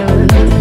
Island.